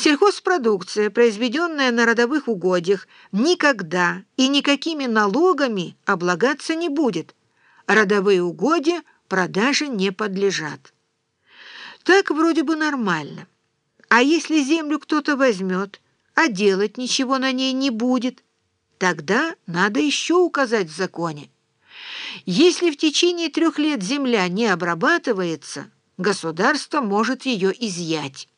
Сельхозпродукция, произведенная на родовых угодьях, никогда и никакими налогами облагаться не будет. Родовые угодья продаже не подлежат. Так вроде бы нормально. А если землю кто-то возьмет, а делать ничего на ней не будет, тогда надо еще указать в законе. Если в течение трех лет земля не обрабатывается, государство может ее изъять.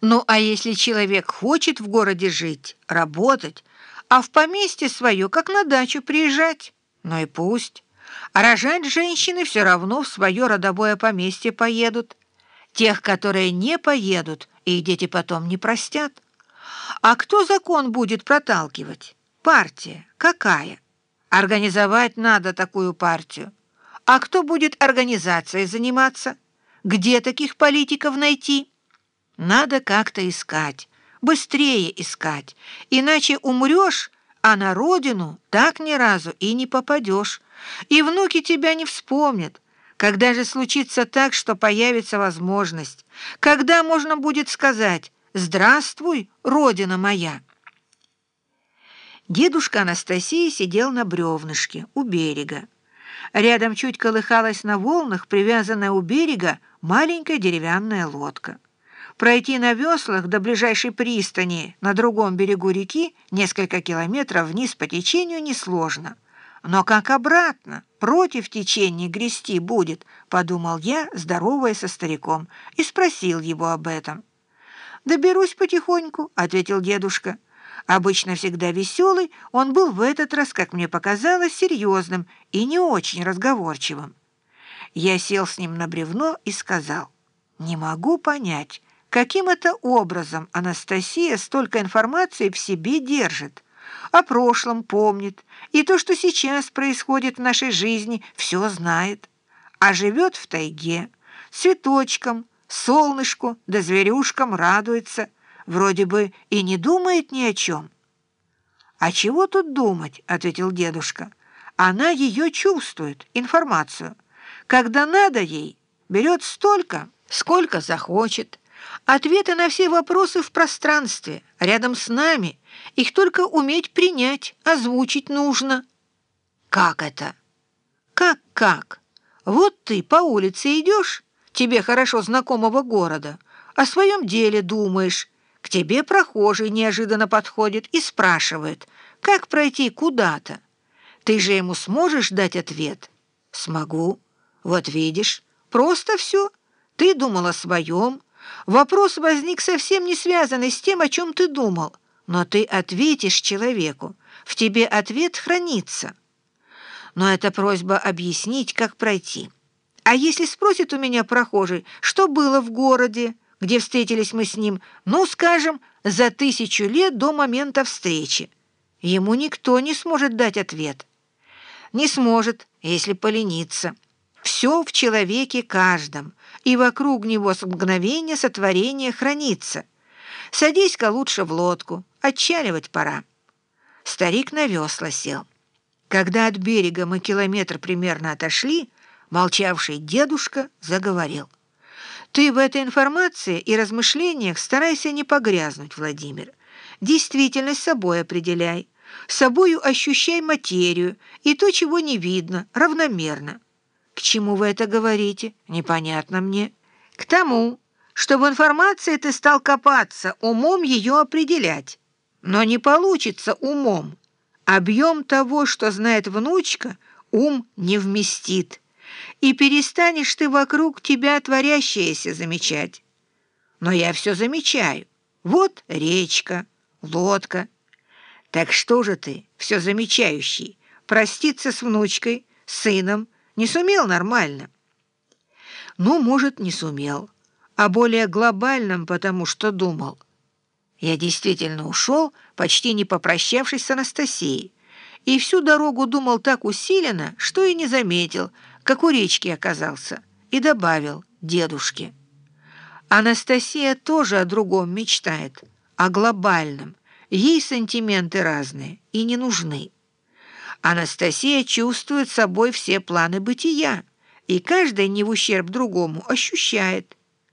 Ну а если человек хочет в городе жить, работать, а в поместье свое, как на дачу, приезжать, ну и пусть. А рожать женщины все равно в свое родовое поместье поедут. Тех, которые не поедут, их дети потом не простят. А кто закон будет проталкивать? Партия. Какая? Организовать надо такую партию. А кто будет организацией заниматься? Где таких политиков найти? Надо как-то искать, быстрее искать, иначе умрешь, а на родину так ни разу и не попадешь, и внуки тебя не вспомнят. Когда же случится так, что появится возможность? Когда можно будет сказать «Здравствуй, родина моя»? Дедушка Анастасия сидел на бревнышке у берега. Рядом чуть колыхалась на волнах, привязанная у берега, маленькая деревянная лодка. Пройти на веслах до ближайшей пристани на другом берегу реки несколько километров вниз по течению несложно. Но как обратно, против течения грести будет, подумал я, здоровая со стариком, и спросил его об этом. «Доберусь потихоньку», — ответил дедушка. Обычно всегда веселый, он был в этот раз, как мне показалось, серьезным и не очень разговорчивым. Я сел с ним на бревно и сказал, «Не могу понять, Каким это образом Анастасия столько информации в себе держит? О прошлом помнит, и то, что сейчас происходит в нашей жизни, все знает. А живет в тайге, цветочком, солнышку да зверюшкам радуется, вроде бы и не думает ни о чем. «А чего тут думать?» — ответил дедушка. «Она ее чувствует, информацию. Когда надо ей, берет столько, сколько захочет». Ответы на все вопросы в пространстве, рядом с нами. Их только уметь принять, озвучить нужно. Как это? Как-как? Вот ты по улице идешь, тебе хорошо знакомого города, о своем деле думаешь. К тебе прохожий неожиданно подходит и спрашивает, как пройти куда-то. Ты же ему сможешь дать ответ? Смогу. Вот видишь, просто все. Ты думал о своем, Вопрос возник совсем не связанный с тем, о чем ты думал, но ты ответишь человеку, в тебе ответ хранится. Но это просьба объяснить, как пройти. А если спросит у меня прохожий, что было в городе, где встретились мы с ним, ну, скажем, за тысячу лет до момента встречи, ему никто не сможет дать ответ. Не сможет, если полениться. Все в человеке каждом, и вокруг него с мгновения сотворения хранится. Садись-ка лучше в лодку, отчаливать пора. Старик на весла сел. Когда от берега мы километр примерно отошли, молчавший дедушка заговорил. «Ты в этой информации и размышлениях старайся не погрязнуть, Владимир. Действительность собой определяй, собою ощущай материю и то, чего не видно, равномерно». «К чему вы это говорите? Непонятно мне». «К тому, что в информации ты стал копаться, умом ее определять. Но не получится умом. Объем того, что знает внучка, ум не вместит. И перестанешь ты вокруг тебя творящееся замечать. Но я все замечаю. Вот речка, лодка. Так что же ты, все замечающий, проститься с внучкой, сыном, не сумел нормально. Ну, может, не сумел, а более глобальным, потому что думал. Я действительно ушел, почти не попрощавшись с Анастасией, и всю дорогу думал так усиленно, что и не заметил, как у речки оказался, и добавил дедушке. Анастасия тоже о другом мечтает, о глобальном. Ей сантименты разные и не нужны. Анастасия чувствует собой все планы бытия, и каждый не в ущерб другому ощущает,